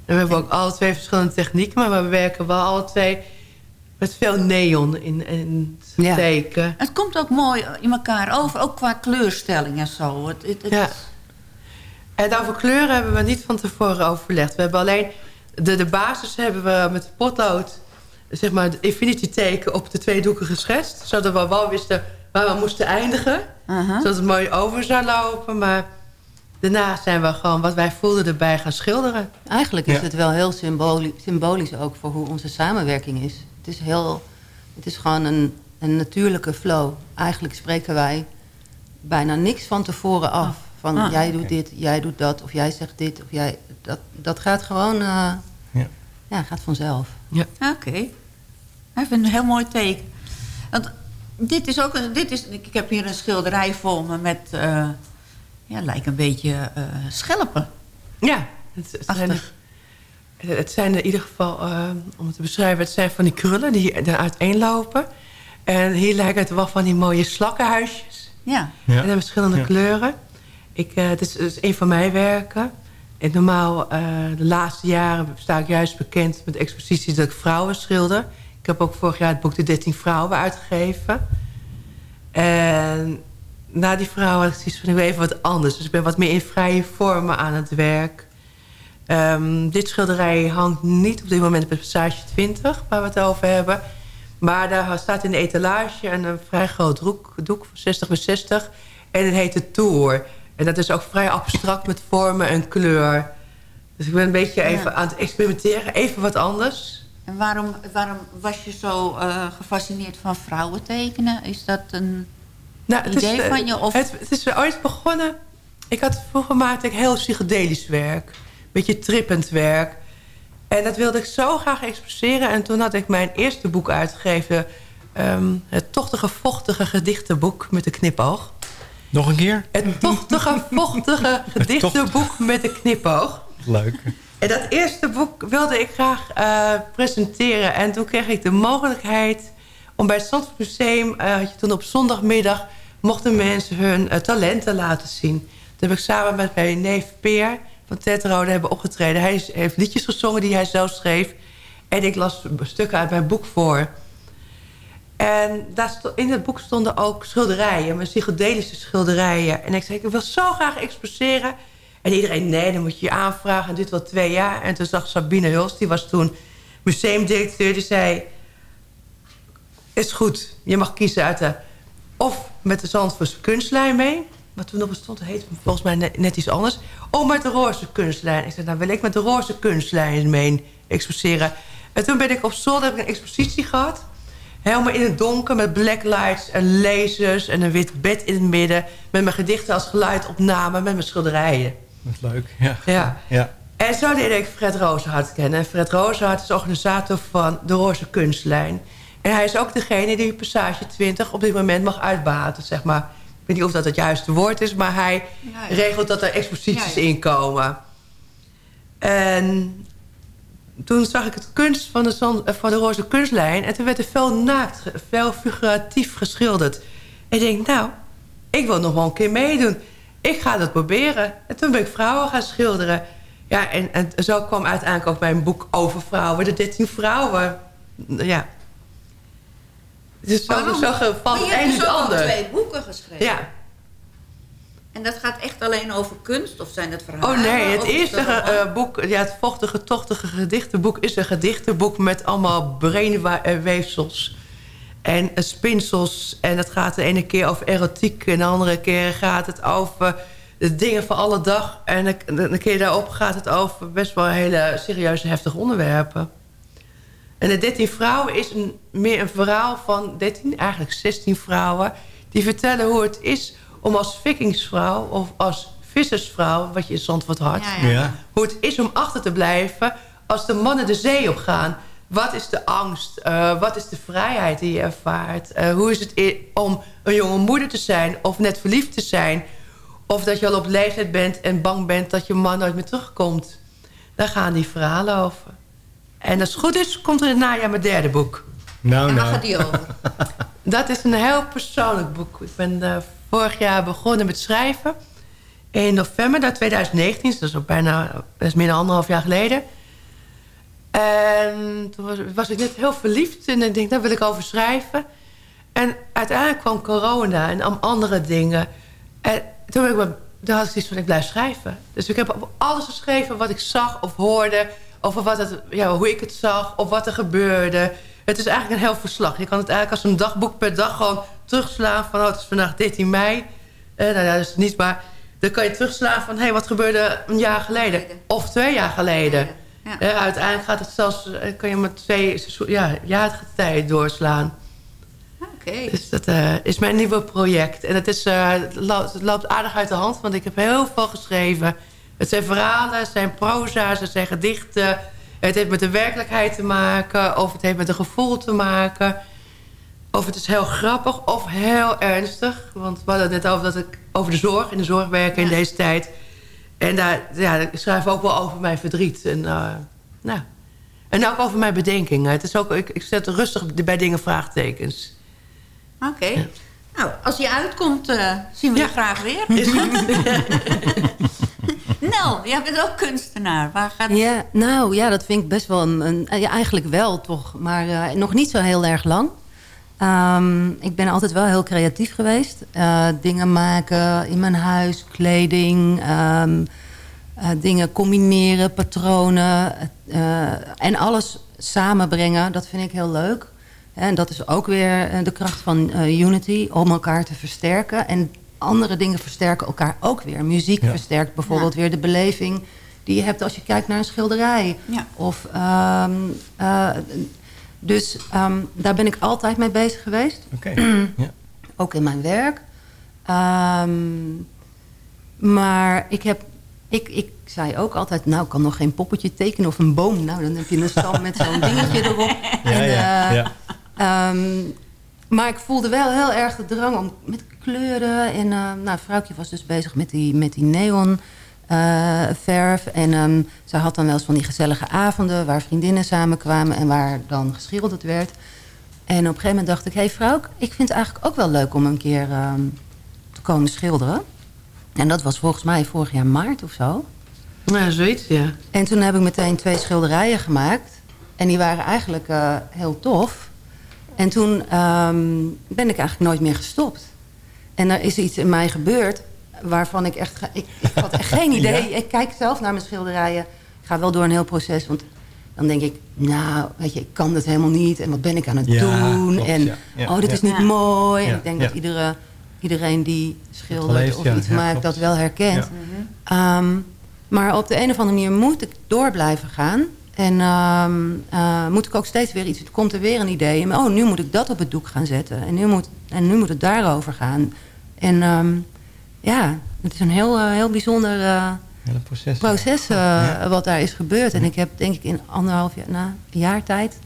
En we hebben ook alle twee verschillende technieken. Maar we werken wel alle twee met veel neon in, in het Ja. teken. Het komt ook mooi in elkaar over, ook qua kleurstelling en zo. Het, het, het- Ja. En over kleuren hebben we niet van tevoren overlegd. We hebben alleen de, de basis hebben we met potlood, zeg maar, het infinity teken op de twee doeken geschetst. Zodat we wel wisten waar we moesten eindigen. Zodat het mooi over zou lopen. Maar daarna zijn we gewoon wat wij voelden erbij gaan schilderen. Eigenlijk is Ja. het wel heel symbolisch, symbolisch ook voor hoe onze samenwerking is. Het is, heel, het is gewoon een, een natuurlijke flow. Eigenlijk spreken wij bijna niks van tevoren af. Van Ah, jij doet dit, jij doet dat, of jij zegt dit. Of jij, dat, dat gaat gewoon eh, Ja. ja, gaat vanzelf. Ja. Oké. Ik vind het een heel mooi teken. Want dit is ook een, dit is, ik heb hier een schilderij voor me met, eh, ja, lijkt een beetje eh, schelpen. Ja, het, het zijn, het zijn in ieder geval, eh, om het te beschrijven... het zijn van die krullen die er uiteenlopen. En hier lijken het wel van die mooie slakkenhuisjes. Ja. En in verschillende Ja. kleuren. Ik, eh, het, is, het een van mijn werken. En normaal, eh, de laatste jaren sta ik juist bekend met exposities dat ik vrouwen schilder. Ik heb ook vorig jaar het boek De 13 Vrouwen uitgegeven. En na die vrouwen had ik zoiets ik even wat anders. Dus ik ben wat meer in vrije vormen aan het werk. Ehm, dit schilderij hangt niet op dit moment bij Passage 20, waar we het over hebben. Maar daar staat in de etalage een, een vrij groot doek, doek van 60 bij 60. En het heet de Tour. En dat is ook vrij abstract met vormen en kleur. Dus ik ben een beetje even aan het experimenteren. Even wat anders. En waarom, waarom was je zo eh, gefascineerd van vrouwen tekenen? Is dat een Nou, het idee is, eh, van je? Of... Het, het is ooit begonnen... Ik had vroeger maakte ik heel psychedelisch werk. Beetje trippend werk. En dat wilde ik zo graag expresseren. En toen had ik mijn eerste boek uitgegeven. ehm, het tochtige, vochtige gedichtenboek met een knipoog. Nog een keer? Het tochtige, vochtige gedichtenboek met een knipoog. Leuk. En dat eerste boek wilde ik graag eh, presenteren. En toen kreeg ik de mogelijkheid Om bij het Zandvoortmuseum eh, had je toen op zondagmiddag... mochten mensen hun eh, talenten laten zien. Dat heb ik samen met mijn neef Peer van Tetrode hebben opgetreden. Hij heeft liedjes gezongen die hij zelf schreef. En ik las stukken uit mijn boek voor. En in het boek stonden ook schilderijen, mijn psychedelische schilderijen. En ik zei, ik wil zo graag exposeren. En iedereen, nee, dan moet je je aanvragen. En dit wel twee jaar. En toen zag Sabine Huls, die was toen museumdirecteur, die zei... Is goed, je mag kiezen uit de... Of met de Zandvoortse kunstlijn mee. Wat toen nog bestond, heet volgens mij net, net iets anders. Of met de roze kunstlijn. Ik zei, nou wil ik met de roze kunstlijn mee exposeren. En toen ben ik op zolder heb ik een expositie gehad. Helemaal in het donker met blacklights en lasers en een wit bed in het midden. Met mijn gedichten als geluidopname, met mijn schilderijen. Wat leuk. Ja. Ja. ja. En zo leerde ik Fred Rozenhart kennen. En Fred Rozenhart is organisator van de Roze Kunstlijn. En hij is ook degene die Passage 20 op dit moment mag uitbaten, zeg maar. Ik weet niet of dat het juiste woord is, maar hij Ja, ja. regelt dat er exposities Ja, ja. inkomen. En toen zag ik het kunst van de, zon, eh, van de Roze Kunstlijn... en toen werd er veel naakt, veel figuratief geschilderd. En ik denk, nou, ik wil nog wel een keer meedoen. Ik ga dat proberen. En toen ben ik vrouwen gaan schilderen. Ja, en, en zo kwam uiteindelijk ook mijn boek over vrouwen. De 13 vrouwen. Ja. Dus zo, zo van je het een in dus het ander. twee boeken geschreven. Ja. En dat gaat echt alleen over kunst? Of zijn het verhalen? Oh nee, het eerste dat een eh, boek, ja, het vochtige, tochtige gedichtenboek... is een gedichtenboek met allemaal brainweefsels en eh, spinsels. En het gaat de ene keer over erotiek... en de andere keer gaat het over de dingen van alle dag. En de keer daarop gaat het over best wel hele serieuze, heftige onderwerpen. En de 13 vrouwen is een, meer een verhaal van 13, eigenlijk 16 vrouwen... die vertellen hoe het is om als vikingsvrouw of als vissersvrouw... wat je in Zandvoort had, Ja, ja. Ja. hoe het is om achter te blijven... als de mannen de zee op gaan. Wat is de angst? Eh, wat is de vrijheid die je ervaart? Eh, hoe is het om een jonge moeder te zijn of net verliefd te zijn... of dat je al op leeftijd bent en bang bent dat je man nooit meer terugkomt? Daar gaan die verhalen over. En als het goed is, komt er in het najaar mijn derde boek. Nou, En waar nou. gaat die over? Dat is een heel persoonlijk boek. Ik ben eh, vorig jaar begonnen met schrijven. In november nou, 2019, dus dat is bijna is meer dan anderhalf jaar geleden. En toen was, ik net heel verliefd en ik denk, daar wil ik over schrijven. En uiteindelijk kwam corona en andere dingen. En toen, ik, had ik zoiets van, ik blijf schrijven. Dus ik heb alles geschreven wat ik zag of hoorde. Over wat het, ja, hoe ik het zag of wat er gebeurde. Het is eigenlijk een heel verslag. Je kan het eigenlijk als een dagboek per dag gewoon terugslaan. Van, oh, het is vandaag 13 mei. Eh, nou ja, dat is niet maar... Dan kan je terugslaan van, hé, hey, wat gebeurde een jaar geleden? Of twee jaar geleden. Ja. Eh, uiteindelijk gaat het zelfs, eh, kan je met twee ja, jaargetijden doorslaan. Oké. Dus dat eh, is mijn nieuwe project. En het, is, het, loopt, het loopt aardig uit de hand, want ik heb heel veel geschreven. Het zijn verhalen, het zijn proza's, het zijn gedichten. Het heeft met de werkelijkheid te maken, of het heeft met een gevoel te maken. Of het is heel grappig of heel ernstig. Want we hadden het net over, dat ik, over de zorg, in de zorg werken in deze tijd. En daar, ja, ik schrijf ook wel over mijn verdriet. En, eh, nou, en ook over mijn bedenkingen. Het is ook, ik, ik zet rustig bij dingen vraagtekens. Oké. Nou, als die uitkomt, eh, zien we je graag weer. Is goed. Nel, jij bent ook kunstenaar. Waar gaat Ja, nou ja, dat vind ik best wel een... een ja, eigenlijk wel toch, maar eh, nog niet zo heel erg lang. Ehm, ik ben altijd wel heel creatief geweest. Eh, dingen maken in mijn huis, kleding, ehm, eh, dingen combineren, patronen. en alles samenbrengen, dat vind ik heel leuk. En dat is ook weer de kracht van Unity, om elkaar te versterken. En andere dingen versterken elkaar ook weer. Muziek Ja. versterkt bijvoorbeeld weer de beleving die je hebt als je kijkt naar een schilderij. Ja. Of, ehm, eh, dus ehm, daar ben ik altijd mee bezig geweest. Oké. ja. Ook in mijn werk. Ehm, maar ik heb... Ik, ik zei ook altijd, nou, ik kan nog geen poppetje tekenen of een boom. Nou, dan heb je een stam met zo'n dingetje erop. Ja, ja, eh, ja. Ehm, maar ik voelde wel heel erg de drang om met kleuren. En uh, nou, vrouwtje was dus bezig met die, met die neon uh, verf. En um, zij had dan wel eens van die gezellige avonden waar vriendinnen samenkwamen en waar dan geschilderd werd. En op een gegeven moment dacht ik... hé hey, vrouw, ik vind het eigenlijk ook wel leuk om een keer ehm, te komen schilderen. En dat was volgens mij vorig jaar maart of zo. Ja, zoiets, ja. En toen heb ik meteen twee schilderijen gemaakt. En die waren eigenlijk eh, heel tof. En toen ehm, ben ik eigenlijk nooit meer gestopt. En er is iets in mij gebeurd waarvan ik echt... Ik, ik had echt geen idee. Ja? Ik kijk zelf naar mijn schilderijen. Ik ga wel door een heel proces. Want dan denk ik, nou, weet je, ik kan dit helemaal niet. En wat ben ik aan het Ja, doen? klopt, en ja. Ja, oh, dit ja. is niet Ja. mooi. En ik denk ja. dat iedere, iedereen die schildert of ja, iets ja, maakt... klopt. dat wel herkent. Ja. Ehm, maar op de een of andere manier moet ik door blijven gaan. En ehm, eh, moet ik ook steeds weer iets... Er komt er weer een idee. En, oh, nu moet ik dat op het doek gaan zetten. En nu moet, en nu moet het daarover gaan. En ehm, ja, het is een heel, eh, heel bijzonder eh, Hele proces. proces eh, Ja. wat daar is gebeurd. En ik heb denk ik in anderhalf jaar, na een jaar tijd...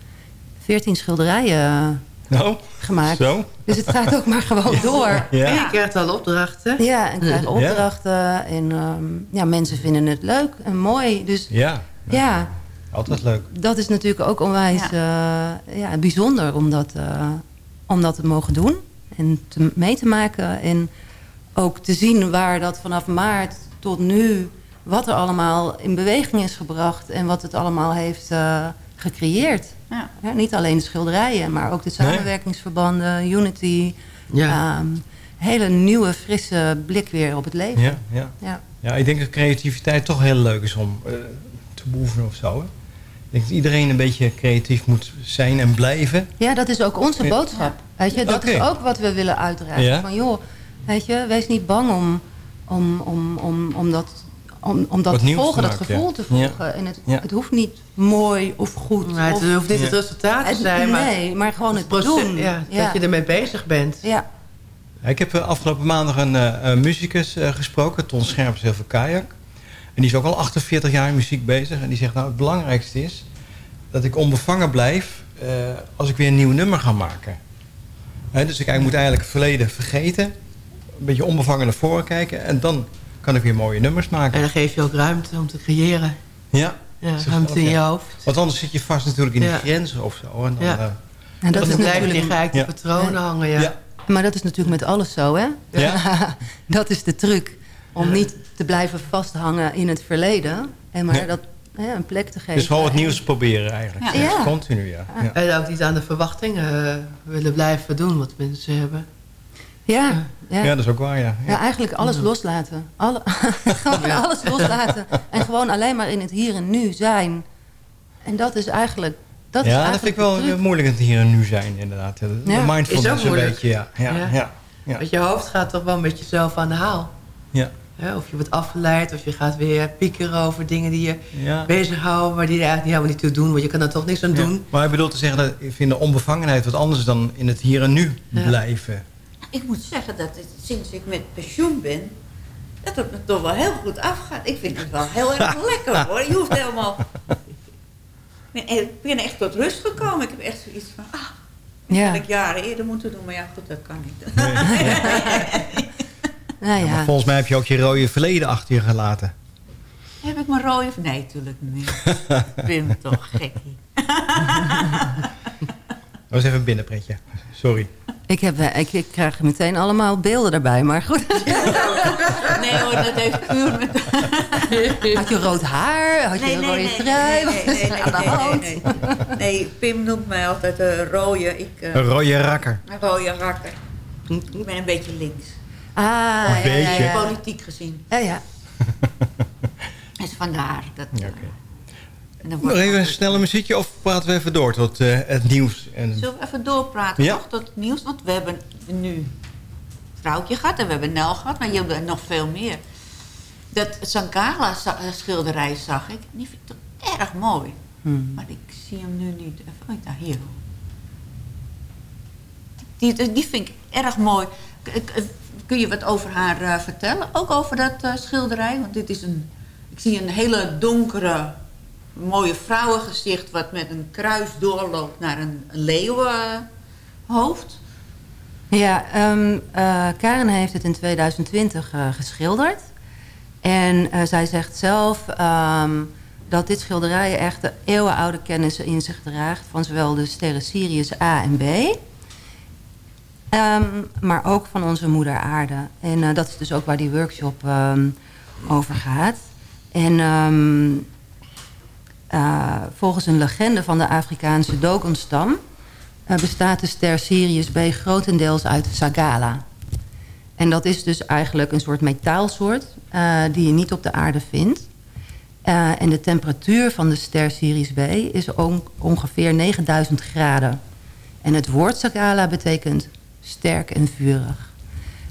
14 schilderijen Nou, gemaakt. zo. Dus het gaat ook maar gewoon door. En je krijgt al opdrachten. Ja, en krijg Ja. opdrachten. En ehm, ja, mensen vinden het leuk en mooi. Dus Ja, ja, altijd leuk. dat is natuurlijk ook onwijs ja. ja, bijzonder om dat, eh, om dat te mogen doen. En te, mee te maken. En ook te zien waar dat vanaf maart tot nu... wat er allemaal in beweging is gebracht... en wat het allemaal heeft eh, gecreëerd. Ja. niet alleen de schilderijen, maar ook de samenwerkingsverbanden, Unity. Ja. Ehm, hele nieuwe, frisse blik weer op het leven. Ja, ja. Ja. Ja, ik denk dat creativiteit toch heel leuk is om eh, te beoefenen of zo. Hè? Ik denk dat iedereen een beetje creatief moet zijn en blijven. Ja, dat is ook onze Ja. boodschap. Weet je, dat is ook wat we willen uitdragen. Ja. Van joh, weet je, wees niet bang om, om, om, om, om dat, om, om dat te volgen, te dat gevoel ja. te volgen. Ja. En het, Ja. het hoeft niet mooi of goed. Maar het of, hoeft niet het resultaat te Het- zijn. Maar nee, maar gewoon het proces- doen. Ja, Ja. Dat je ermee bezig bent. Ja. Ik heb eh, afgelopen maandag een eh, een muzikus eh, gesproken, Ton Scherps heel veel kajak. En die is ook al 48 jaar in muziek bezig. En die zegt, nou het belangrijkste is dat ik onbevangen blijf eh, als ik weer een nieuw nummer ga maken. Hè, dus ik eigenlijk moet eigenlijk het verleden vergeten. Een beetje onbevangen naar voren kijken. En dan kan ik weer mooie nummers maken. En dan geef je ook ruimte om te creëren. Ja. Ja, ruimte in ja. je hoofd. Want anders zit je vast natuurlijk in Ja. die grenzen of zo. En dan, Ja. eh, En dat Dan is blijven die natuurlijk... geëikte Ja. patronen hangen. Ja. Ja. Maar dat is natuurlijk met alles zo, hè? Ja. dat is de truc. Om niet te blijven vasthangen in het verleden. En maar dat hè, een plek te geven. dus gewoon wat nieuws proberen eigenlijk. Ja. Ja. Continu, ja. ja. En ook niet aan de verwachtingen eh, willen blijven doen wat mensen hebben. Ja, ja. Ja, dat is ook waar, ja. Ja, eigenlijk alles loslaten. Alle, gewoon alles loslaten. En gewoon alleen maar in het hier en nu zijn. En dat is eigenlijk... Dat is ja, dat eigenlijk vind ik wel moeilijk het hier en nu zijn, inderdaad. De Ja. de mindfulness Is ook een beetje, ja. Ja, ja. Ja. ja. Want je hoofd gaat toch wel met jezelf aan de haal. ja. Ja, of je wordt afgeleid, of je gaat weer piekeren over dingen die je Ja. bezighouden... maar die er eigenlijk niet helemaal niet toe doen, want je kan er toch niks aan Ja. doen. Maar ik bedoel te zeggen, dat ik vind de onbevangenheid wat anders dan in het hier en nu Ja. blijven. Ik moet zeggen dat het, sinds ik met pensioen ben... dat het me toch wel heel goed afgaat. Ik vind het wel heel erg lekker hoor. Je hoeft helemaal... Ik ben- echt tot rust gekomen. Ik heb echt zoiets van... Ah, dat had ik jaren eerder moeten doen. Maar ja, goed, dat kan niet. Nou Maar ja. volgens mij heb je ook je rode verleden achter je gelaten. Heb ik mijn rode... Nee, natuurlijk niet. Ik ben toch gekkie. Dat was even een binnenpretje. Sorry. Ik, heb, eh, ik, ik krijg meteen allemaal beelden daarbij, maar goed. Nee hoor, dat heeft puur met... Had je rood haar? Had je een rode trui? Nee, Wat nee, is nee, aan de nee, hand? nee, nee. Nee, Pim noemt mij altijd een rode. Ik, eh, Een rode rakker. Een rode rakker. Ik ben een beetje links. Ah, Een ja, beetje. ja. Politiek gezien. Ja, ja. Dus vandaar. Dat, Ja, eh, oké. en dan Nog even een snelle muziekje of praten we even door tot eh, het nieuws? En... Zullen we even doorpraten Ja. toch tot het nieuws? Want we hebben nu Vrouwtje gehad en we hebben Nel gehad. Maar je hebt er nog veel meer. Dat Sankara za- eh, schilderij zag ik. Die vind ik toch erg mooi. Hmm. Maar ik zie hem nu niet. Even, oh, daar, hier. Die, die, die vind ik erg mooi. Kun je wat over haar eh, vertellen? Ook over dat eh, schilderij? Want dit is een... Ik zie een hele donkere, mooie vrouwengezicht... wat met een kruis doorloopt naar een, een leeuwenhoofd. Ja, eh, Karen heeft het in 2020 eh, geschilderd. En zij zegt zelf ehm, dat dit schilderij echt de eeuwenoude kennis in zich draagt... van zowel de sterren Sirius A en B... Ehm, maar ook van onze moeder aarde. En eh, dat is dus ook waar die workshop ehm, over gaat. En ehm, eh, volgens een legende van de Afrikaanse Dogonstam... eh, bestaat de ster Sirius B grotendeels uit Sagala. En dat is dus eigenlijk een soort metaalsoort... die je niet op de aarde vindt. En de temperatuur van de ster Sirius B is on- ongeveer 9000 graden. En het woord Sagala betekent sterk en vurig.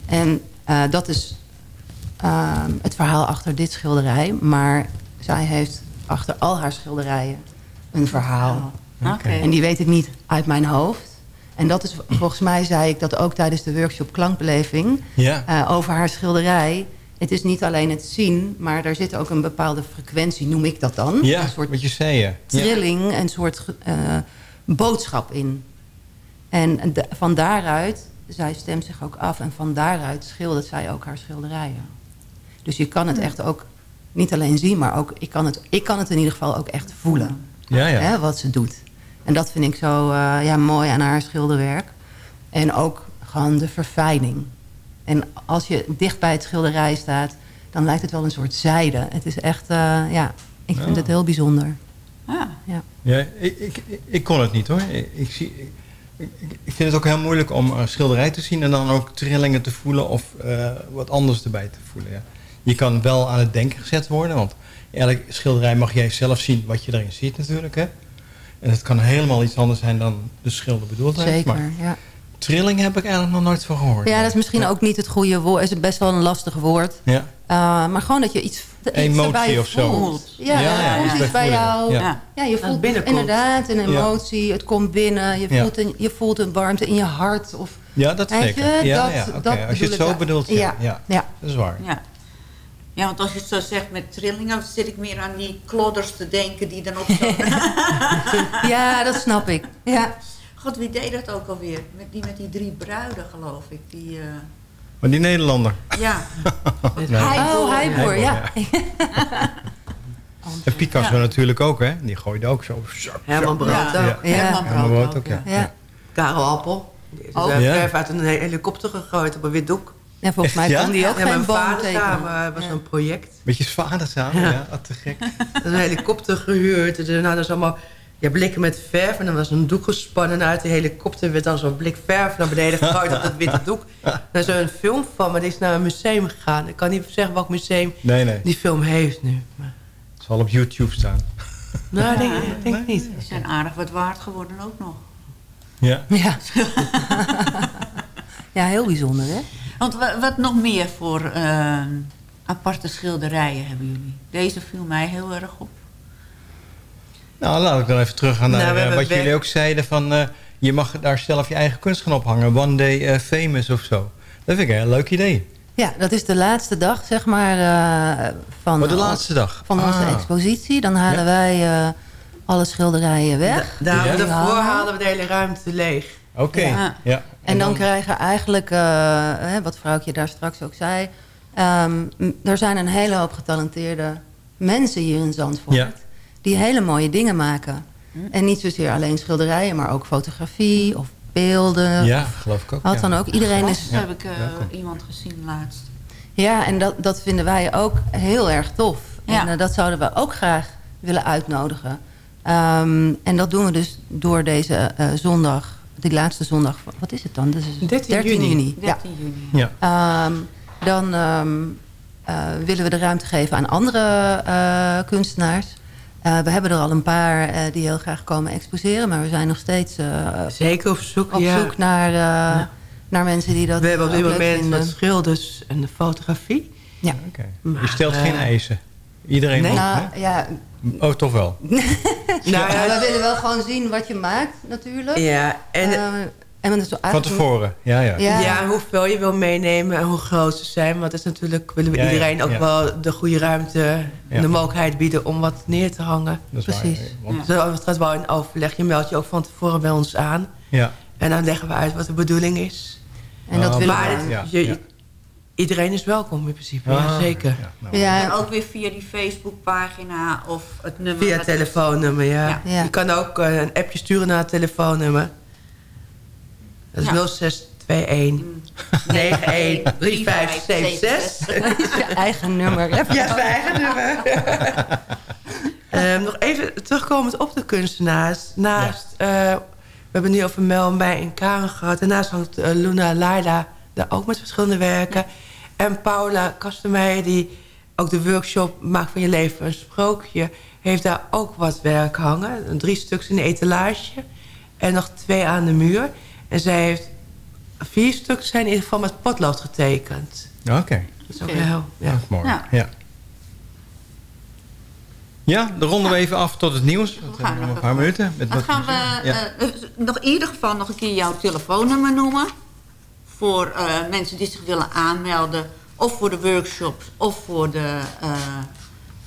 En eh, dat is ehm, het verhaal achter dit schilderij. Maar zij heeft achter al haar schilderijen een verhaal. Oké. En die weet ik niet uit mijn hoofd. En dat is, volgens mij zei ik dat ook tijdens de workshop Klankbeleving... Ja. eh, over haar schilderij. Het is niet alleen het zien, maar daar zit ook een bepaalde frequentie, noem ik dat dan. Ja, een soort wat je zei. ja. Trilling, een soort eh, boodschap in. En de- van daaruit, zij stemt zich ook af... en van daaruit schildert zij ook haar schilderijen. Dus je kan het echt ook niet alleen zien... maar ook, ik kan het, ik kan het in ieder geval ook echt voelen. Ja, ja. Hè, wat ze doet. En dat vind ik zo eh, ja, mooi aan haar schilderwerk. En ook gewoon de verfijning. En als je dicht bij het schilderij staat... dan lijkt het wel een soort zijde. Het is echt, eh, ja, ik vind Ja. het heel bijzonder. Ah. Ja. Ja, ik, ik, ik- ik kon het niet hoor. Ik, ik, zie, ik, ik- vind het ook heel moeilijk om een schilderij te zien... en dan ook trillingen te voelen of eh, wat anders erbij te voelen. Ja. Je kan wel aan het denken gezet worden... want elk schilderij mag jij zelf zien wat je erin ziet natuurlijk. Hè? En het kan helemaal iets anders zijn dan de schilder bedoeld heeft. Zeker, Maar ja. Trilling heb ik eigenlijk nog nooit van gehoord. Ja, dat is misschien ook niet het goede woord. is best wel een lastig woord. Ja. Uh, maar gewoon dat je iets, iets Emotie erbij of zo. voelt. Ja, Ja, ja, iets iets bij jou. Ja. Ja, je voelt binnenkomt. inderdaad een Ja. emotie. Het komt binnen. Je Ja. voelt, een, je voelt een warmte in je hart. Of, Ja, dat zeker. je, ja, dat- ja, oké. dat Als je het zo bedoelt, ja. Ja, ja. ja. Dat is waar. Ja. ja, want als je het zo zegt met trillingen... dan zit ik meer aan die klodders te denken die dan op zo... ja, dat snap ik. Ja. God, wie deed dat ook alweer? Met die, met die drie bruiden, geloof ik. Die, eh, Maar die Nederlander. ja. Nee. Oh, Heijboer, ja. En Picasso Ja. natuurlijk ook, hè? Die gooide ook zo. Herman. Brood Ja. ook. Ja. Ja. Herman Brood ook, ja. Ja. Karel Appel. Die is Ook. eh, Ja. verf uit een he- helikopter gegooid op een wit doek. En volgens mij Ja? kon die ook Ja, geen mijn boom samen eh, was een project. Met je vader samen, ja. Wat te gek. Is een helikopter gehuurd. En daarna hadden ze allemaal ja, blikken met verf. En dan was een doek gespannen. En uit de helikopter werd dan zo'n blik verf naar beneden gegooid op dat witte doek. Daar is er een film van, maar die is naar een museum gegaan. Ik kan niet zeggen welk museum Nee, nee. die film heeft nu. Maar, Het zal op YouTube staan. nou, denk, ik denk niet. Die zijn aardig wat waard geworden ook nog. Ja. Ja. ja, heel bijzonder, hè? Want wa- wat nog meer voor eh, aparte schilderijen hebben jullie? Deze viel mij heel erg op. Nou, laat ik dan even teruggaan naar Nou, eh, wat jullie ook zeiden. Van, eh, je mag daar zelf je eigen kunst gaan ophangen. One day eh, famous of zo. Dat vind ik een heel leuk idee. Ja, dat is de laatste dag, zeg maar, eh, van, Maar de laatste dag. van onze Ah. expositie. Dan halen Ja. wij eh, alle schilderijen weg. Da daar, Ja. Daarvoor halen we de hele ruimte leeg. Oké. Ja. Ja. En dan krijgen eigenlijk, eh, hè, wat vrouwtje daar straks ook zei... ehm, er zijn een hele hoop getalenteerde mensen hier in Zandvoort... Die hele mooie dingen maken. En niet zozeer alleen schilderijen, maar ook fotografie of beelden. Ja, of geloof ik ook. Wat ja. dan ook. Iedereen is... Heb ik eh, iemand gezien laatst. Ja, en dat, dat vinden wij ook heel erg tof. Ja. En eh, dat zouden we ook graag willen uitnodigen. Ehm, en dat doen we dus door deze eh, zondag, die laatste zondag. van- Wat is het dan? Dat is 13 juni. Ja. 13 juni. Ja. Ehm, dan ehm, eh, willen we de ruimte geven aan andere eh, kunstenaars. Eh, we hebben er al een paar eh, die heel graag komen exposeren. Maar we zijn nog steeds eh, Zeker op zoek, op ja. zoek naar, eh, naar mensen die dat We hebben op dit moment wat schilders en de fotografie. Ja. Maar, Je stelt geen eisen. Iedereen nee. mag, Nou, hè? ja, Oh, toch wel. Nou ja, we willen wel gewoon zien wat je maakt, natuurlijk. ja, en, en Van tevoren. Ja, ja. Ja. Ja. hoeveel je wil meenemen en hoe groot ze zijn. Want dat is natuurlijk, willen we Ja, ja, iedereen ook ja. wel de goede ruimte en Ja. de mogelijkheid bieden om wat neer te hangen. Dat is Precies. waar. Want- Zo, het gaat wel in overleg. Je meldt je ook van tevoren bij ons aan. Ja. En dan leggen we uit wat de bedoeling is. En dat Oh, willen Maar we. je. Iedereen is welkom in principe, Ah, ja, zeker. Ja. En ook weer via die Facebookpagina of het nummer. Via telefoonnummer, ja. Ja. Je kan ook eh, een appje sturen naar het telefoonnummer. Dat is Ja. 0621 91 3576. Dat is je eigen nummer. Ja, zijn eigen nummer. Ehm, nog even terugkomend op de kunstenaars. Naast, eh, we hebben nu over Mel, mij en Karen gehad. Daarnaast hangt eh, Luna Laida daar ook met verschillende werken. En Paula Kastemeijer, die ook de workshop Maak van je leven een sprookje... heeft daar ook wat werk hangen. Drie stuks in de etalage en nog twee aan de muur. En zij heeft vier stuks zijn in ieder geval met potlood getekend. Oké. Dat is ook heel... Ja. Dat is mooi. Ja. Ja. Ja, dan ronden we even af tot het nieuws. Dat hebben we nog een paar minuten. Met Dan wat gaan we. Ja. eh, dus nog in ieder geval nog een keer jouw telefoonnummer noemen. Voor eh, mensen die zich willen aanmelden. Of voor de workshops. Of voor de eh,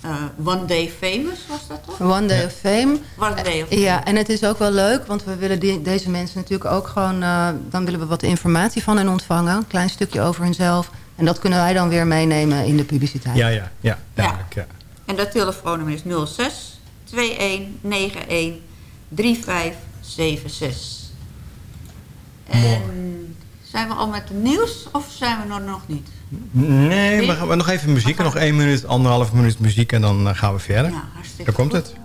eh, One Day Famous, was dat toch? One Day of Fame. One Day of Fame. Ja, en het is ook wel leuk, want we willen die, deze mensen natuurlijk ook gewoon... eh, dan willen we wat informatie van hen ontvangen. Een klein stukje over hunzelf. En dat kunnen wij dan weer meenemen in de publiciteit. Ja, ja, ja. duidelijk, ja. En dat telefoonnummer is 06 2191 3576. En zijn we al met het nieuws of zijn we er nog niet? Nee, we gaan we nog even muziek. Nog één minuut, anderhalf minuut muziek en dan eh, gaan we verder. Ja, hartstikke Daar komt goed. Het